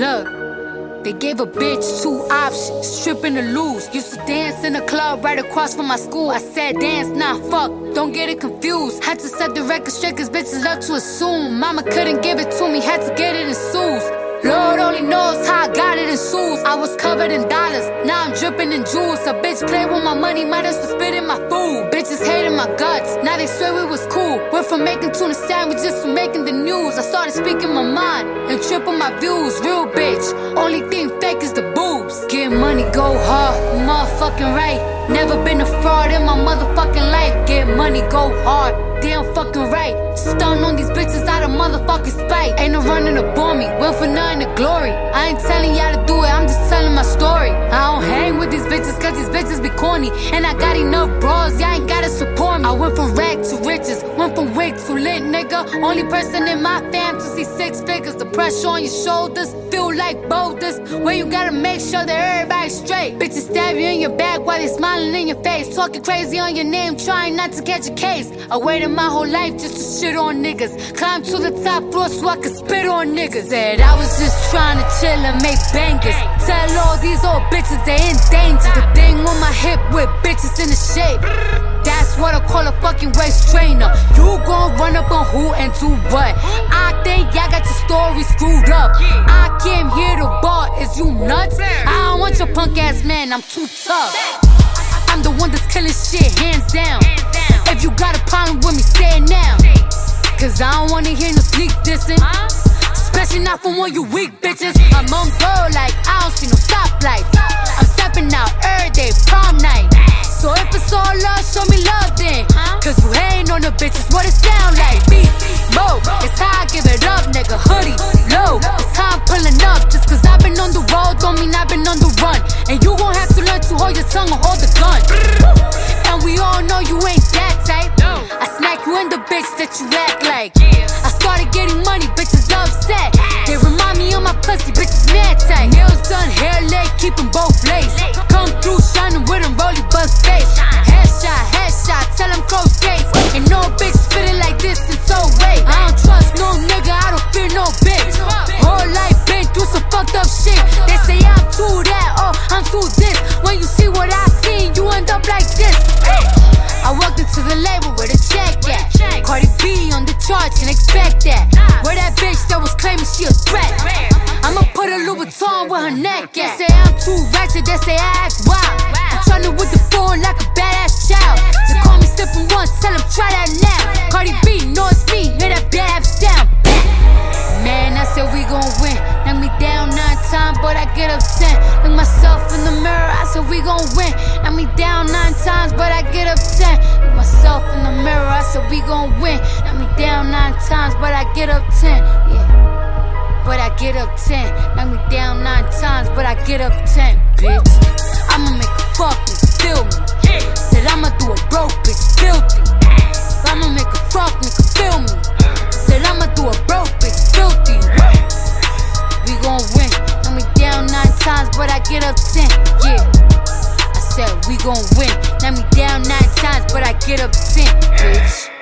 Look, they gave a bitch two options, stripping or lose. Used to dance in a club right across from my school. I said dance, nah, fuck, don't get it confused. Had to set the record straight cause bitches love to assume. Mama couldn't give it to me, had to get it in suits. Lord only knows how I got it in shoes. I was covered in dollars, now I'm dripping in jewels. A bitch play with my money, might as well spit in my food. Bitches hating my guts, now they swear we was cool. Went from making tuna sandwiches to making the news. I started speaking and triple my views. Real bitch, only thing fake is the boobs. Get money, go hard, motherfucking right. Never been a fraud in my motherfucking life. Get money, go hard, damn fucking right. Stun on these bitches out of motherfucking spite. Ain't no running up on me, went for nothing to glory. I ain't telling y'all to do it, I'm just telling my story. I don't hang with these bitches cause these bitches be corny. And I got enough bras, y'all ain't gotta support me. I went from rag to riches, went from wig to lit, nigga. Only person in my fam to see six figures. The pressure on your shoulders feel like boulders. Where you gotta make sure that everybody's straight. Bitches stab you in your back while they smiling in your face. Talking crazy on your name, trying not to catch a case. I waited my whole life just to shit on niggas. Climb to the top floor so I could spit on niggas. Said I was just trying to chill and make bangers. Tell all these old bitches they in danger. The thing on my hip with bitches in the shape. That's what I call a fucking waist trainer. You gon' run up on who and do what? I think y'all got your story screwed up. I came here to bar, is you nuts? I don't want your punk ass man, I'm too tough. I'm the one that's killing shit, hands down. If you got a problem with me, say it now. Cause I don't wanna hear no sneak dissing. Especially not for one you weak bitches. I'm on go like I don't see no stoplights. I'm stepping out every day, prom night. So if it's all love, show me love then. Cause you hating on the bitches, what it sound that you act like. I started getting money, bitches upset. They remind me of my pussy, bitches mad tight. Nails done, hair laid, keep 'em both laced. Come through shining with with 'em, rolly buzz face. Headshot, headshot, tell 'em close gates. And no bitch spitting like this it's so 08. I don't trust no nigga, I don't fear no bitch. Whole life been through some fucked up shit. They say I'm too that, oh, I'm too this. When you see what I seen, you end up like this. I walked into the label where the charts and expect that. Where that bitch that was claiming she a threat. I'ma put a Louboutin with her neck at. Say I'm too ratchet, they say I act wild. I'm tryna with the phone like a badass child. They call me slipping once, tell them try that now. Cardi B, know it's me, hear that bad sound. Man, I said we gon' win. Knock me down nine times, but I get up ten. Look myself in the mirror, I said we gon' win. Knock me down nine times, but I get up ten. Look myself in the mirror, I said we gon' win. Me down nine times, but I get up ten. Yeah. But I get up ten. Knock me down nine times, but I get up ten, bitch. I'ma make a fuck nigga feel me. Said I'ma do a broke bitch filthy. I'ma make a fuck nigga feel me. Said I'ma do a broke bitch filthy. We gon' win. Knock me down nine times, but I get up ten. Yeah. I said we gon' win. Knock me down nine times, but I get up ten, bitch.